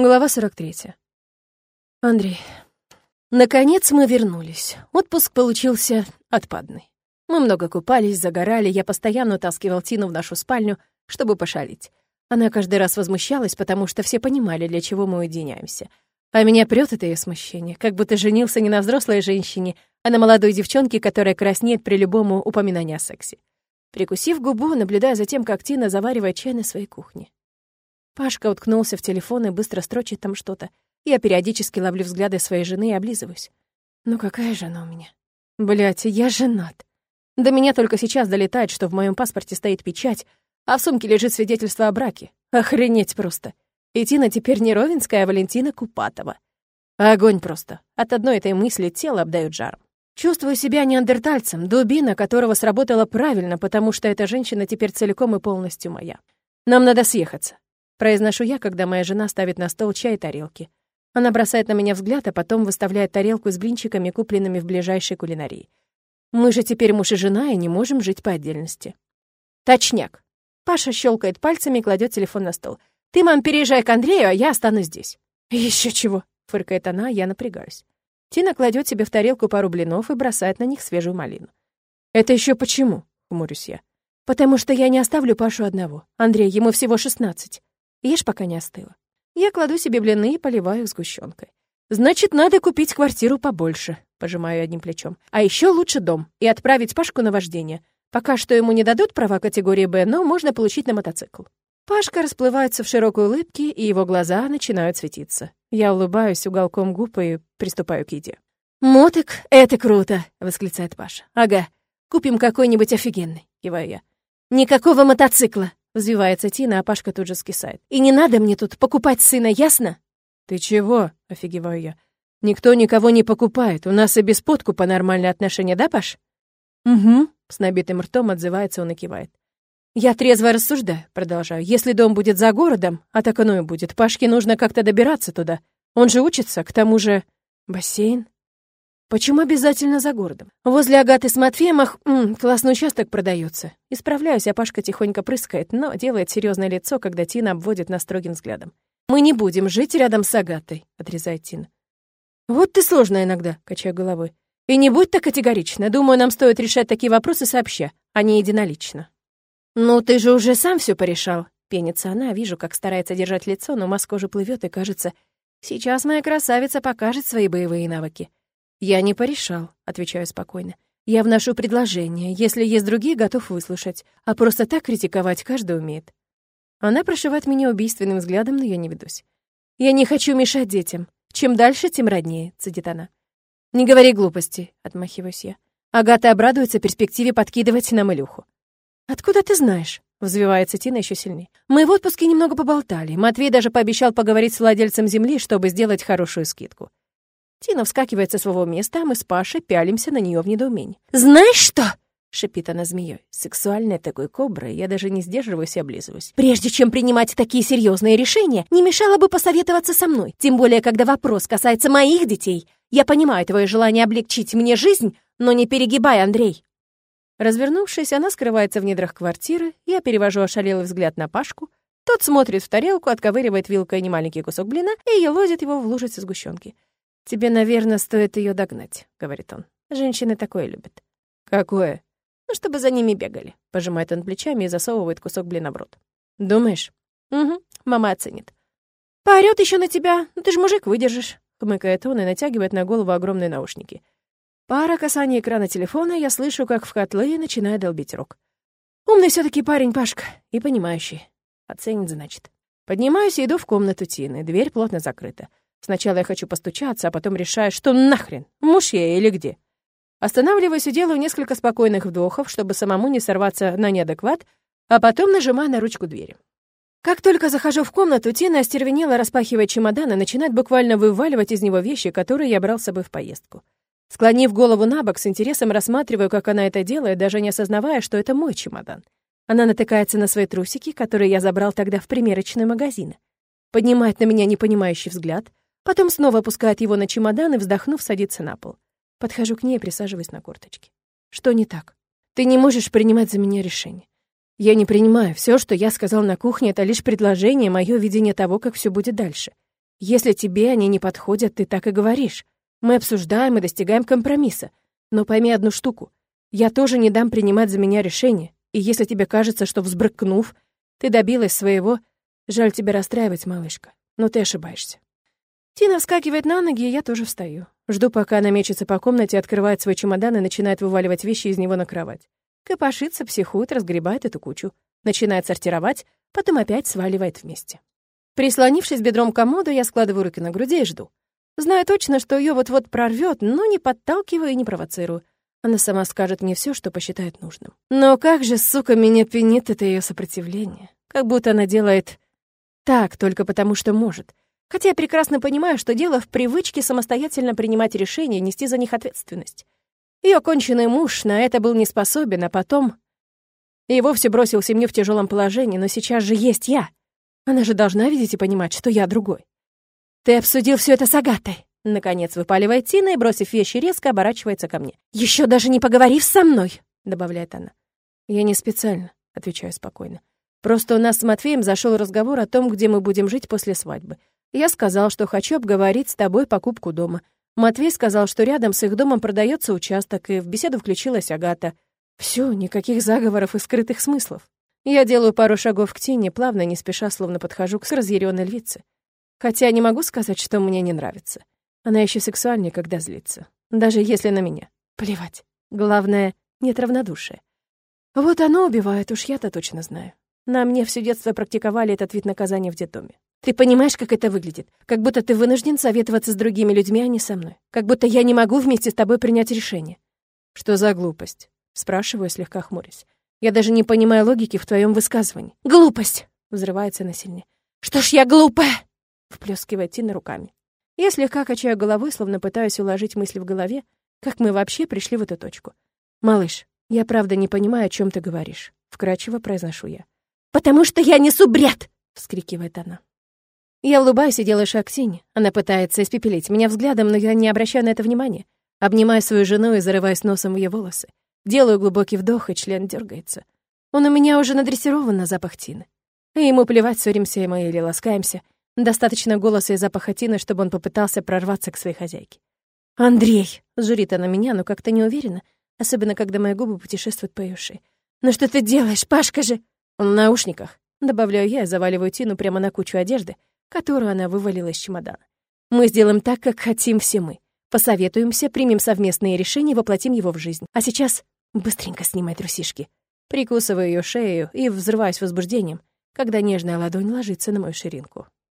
Глава 43. Андрей. Наконец мы вернулись. Отпуск получился отпадный. Мы много купались, загорали, я постоянно утаскивал Тину в нашу спальню, чтобы пошалить. Она каждый раз возмущалась, потому что все понимали, для чего мы уединяемся. А меня прёт это ее смущение, как будто женился не на взрослой женщине, а на молодой девчонке, которая краснеет при любом упоминании о сексе. Прикусив губу, наблюдая за тем, как Тина заваривает чай на своей кухне. Пашка уткнулся в телефон и быстро строчит там что-то. Я периодически ловлю взгляды своей жены и облизываюсь. Ну какая жена у меня? Блять, я женат. До меня только сейчас долетает, что в моем паспорте стоит печать, а в сумке лежит свидетельство о браке. Охренеть просто. И Тина теперь не Ровенская, а Валентина Купатова. Огонь просто. От одной этой мысли тело обдает жаром. Чувствую себя неандертальцем, дубина, которого сработала правильно, потому что эта женщина теперь целиком и полностью моя. Нам надо съехаться. Произношу я, когда моя жена ставит на стол чай и тарелки. Она бросает на меня взгляд, а потом выставляет тарелку с блинчиками, купленными в ближайшей кулинарии. Мы же теперь муж и жена и не можем жить по отдельности. Точняк. Паша щелкает пальцами и кладет телефон на стол. Ты, мам, переезжай к Андрею, а я останусь здесь. Еще чего, фыркает она, я напрягаюсь. Тина кладет себе в тарелку пару блинов и бросает на них свежую малину. Это еще почему? хмурюсь я. Потому что я не оставлю Пашу одного. Андрей, ему всего шестнадцать. Ешь, пока не остыла. Я кладу себе блины и поливаю их сгущенкой. Значит, надо купить квартиру побольше, пожимаю одним плечом. А еще лучше дом и отправить Пашку на вождение. Пока что ему не дадут права категории «Б», но можно получить на мотоцикл. Пашка расплывается в широкой улыбке, и его глаза начинают светиться. Я улыбаюсь уголком губ и приступаю к еде. «Мотик, это круто!» — восклицает Паша. «Ага, купим какой-нибудь офигенный», — киваю я. «Никакого мотоцикла!» Взвивается Тина, а Пашка тут же скисает. «И не надо мне тут покупать сына, ясно?» «Ты чего?» — офигеваю я. «Никто никого не покупает. У нас и без подкупа нормальные отношения, да, Паш?» «Угу», — с набитым ртом отзывается он и кивает. «Я трезво рассуждаю», — продолжаю. «Если дом будет за городом, а так оно и будет, Пашке нужно как-то добираться туда. Он же учится, к тому же...» «Бассейн?» Почему обязательно за городом? Возле Агаты с Матфеем, ах, м, классный участок продается. Исправляюсь, а Пашка тихонько прыскает, но делает серьезное лицо, когда Тина обводит нас строгим взглядом. «Мы не будем жить рядом с Агатой», — отрезает Тина. «Вот ты сложная иногда», — качаю головой. «И не будь так категорична. Думаю, нам стоит решать такие вопросы сообща, а не единолично». «Ну, ты же уже сам все порешал», — пенится она. Вижу, как старается держать лицо, но маска уже плывет и кажется, сейчас моя красавица покажет свои боевые навыки. «Я не порешал», — отвечаю спокойно. «Я вношу предложение. Если есть другие, готов выслушать. А просто так критиковать каждый умеет». Она прошивает меня убийственным взглядом, но я не ведусь. «Я не хочу мешать детям. Чем дальше, тем роднее», — цедит она. «Не говори глупости», — отмахиваюсь я. Агата обрадуется перспективе подкидывать нам Илюху. «Откуда ты знаешь?» — взвивается Тина еще сильнее. «Мы в отпуске немного поболтали. Матвей даже пообещал поговорить с владельцем земли, чтобы сделать хорошую скидку. Тина вскакивает со своего места, а мы с Пашей пялимся на нее в недоумении. «Знаешь что?» — шипит она змеей. Сексуальная такой кобра, я даже не сдерживаюсь и облизываюсь. «Прежде чем принимать такие серьезные решения, не мешало бы посоветоваться со мной. Тем более, когда вопрос касается моих детей. Я понимаю твое желание облегчить мне жизнь, но не перегибай, Андрей». Развернувшись, она скрывается в недрах квартиры, я перевожу ошалелый взгляд на Пашку. Тот смотрит в тарелку, отковыривает вилкой немаленький кусок блина и елозит его в лужице сгущенки. «Тебе, наверное, стоит ее догнать», — говорит он. «Женщины такое любят». «Какое?» «Ну, чтобы за ними бегали», — пожимает он плечами и засовывает кусок блина в рот. «Думаешь?» «Угу, мама оценит». «Поорёт еще на тебя, ну ты ж мужик, выдержишь», — хмыкает он и натягивает на голову огромные наушники. Пара касаний экрана телефона, я слышу, как в котлы начинает долбить рог. Умный все таки парень Пашка и понимающий. Оценит, значит. Поднимаюсь и иду в комнату Тины. Дверь плотно закрыта. Сначала я хочу постучаться, а потом решаю, что нахрен, муж я или где. Останавливаюсь и делаю несколько спокойных вдохов, чтобы самому не сорваться на неадекват, а потом нажимаю на ручку двери. Как только захожу в комнату, Тина остервенела, распахивая чемодан и начинает буквально вываливать из него вещи, которые я брал с собой в поездку. Склонив голову на бок, с интересом рассматриваю, как она это делает, даже не осознавая, что это мой чемодан. Она натыкается на свои трусики, которые я забрал тогда в примерочный магазин. Поднимает на меня непонимающий взгляд, Потом снова опускает его на чемодан и, вздохнув, садится на пол. Подхожу к ней и присаживаюсь на корточки. Что не так? Ты не можешь принимать за меня решение. Я не принимаю. Все, что я сказал на кухне, это лишь предложение, мое видение того, как все будет дальше. Если тебе они не подходят, ты так и говоришь. Мы обсуждаем и достигаем компромисса. Но пойми одну штуку. Я тоже не дам принимать за меня решение. И если тебе кажется, что взбрыкнув, ты добилась своего, жаль тебя расстраивать, малышка. Но ты ошибаешься. Тина вскакивает на ноги, и я тоже встаю. Жду, пока она мечется по комнате, открывает свой чемодан и начинает вываливать вещи из него на кровать. Копошится, психует, разгребает эту кучу. Начинает сортировать, потом опять сваливает вместе. Прислонившись бедром к комоду, я складываю руки на груди и жду. Знаю точно, что ее вот-вот прорвет, но не подталкиваю и не провоцирую. Она сама скажет мне все, что посчитает нужным. Но как же, сука, меня пенит это ее сопротивление. Как будто она делает так только потому, что может. Хотя я прекрасно понимаю, что дело в привычке самостоятельно принимать решения нести за них ответственность. Ее конченый муж на это был не способен, а потом... И вовсе бросил семью в тяжелом положении, но сейчас же есть я. Она же должна видеть и понимать, что я другой. Ты обсудил все это с Агатой. Наконец выпаливает Тина и, бросив вещи, резко оборачивается ко мне. Еще даже не поговорив со мной, добавляет она. Я не специально, отвечаю спокойно. Просто у нас с Матвеем зашел разговор о том, где мы будем жить после свадьбы. Я сказал, что хочу обговорить с тобой покупку дома. Матвей сказал, что рядом с их домом продается участок, и в беседу включилась Агата. Все, никаких заговоров и скрытых смыслов. Я делаю пару шагов к Тине, плавно, не спеша, словно подхожу к разъяренной львице. Хотя не могу сказать, что мне не нравится. Она еще сексуальнее, когда злится. Даже если на меня. Плевать. Главное, нет равнодушия. Вот оно убивает, уж я-то точно знаю. На мне все детство практиковали этот вид наказания в детдоме. Ты понимаешь, как это выглядит? Как будто ты вынужден советоваться с другими людьми, а не со мной. Как будто я не могу вместе с тобой принять решение. Что за глупость? Спрашиваю, слегка хмурясь. Я даже не понимаю логики в твоем высказывании. Глупость! Взрывается на сильнее. Что ж я глупая? Вплескивает Тина руками. Я слегка качаю головой, словно пытаюсь уложить мысли в голове, как мы вообще пришли в эту точку. «Малыш, я правда не понимаю, о чем ты говоришь», — вкрадчиво произношу я. «Потому что я несу бред!» — вскрикивает она. Я улыбаюсь и делаю шаг к Сине. Она пытается испепелить меня взглядом, но я не обращаю на это внимания. Обнимаю свою жену и зарываюсь носом в ее волосы. Делаю глубокий вдох, и член дергается. Он у меня уже надрессирован на запах Тины. И ему плевать, ссоримся мы или ласкаемся — Достаточно голоса и запаха Тины, чтобы он попытался прорваться к своей хозяйке. «Андрей!» — журит она меня, но как-то не уверена, особенно когда мои губы путешествуют по ее шее. «Ну что ты делаешь, Пашка же?» «Он в наушниках», — добавляю я и заваливаю Тину прямо на кучу одежды, которую она вывалила из чемодана. «Мы сделаем так, как хотим все мы. Посоветуемся, примем совместные решения и воплотим его в жизнь. А сейчас быстренько снимай трусишки». Прикусываю ее шею и взрываюсь возбуждением, когда нежная ладонь ложится на мою ширинку.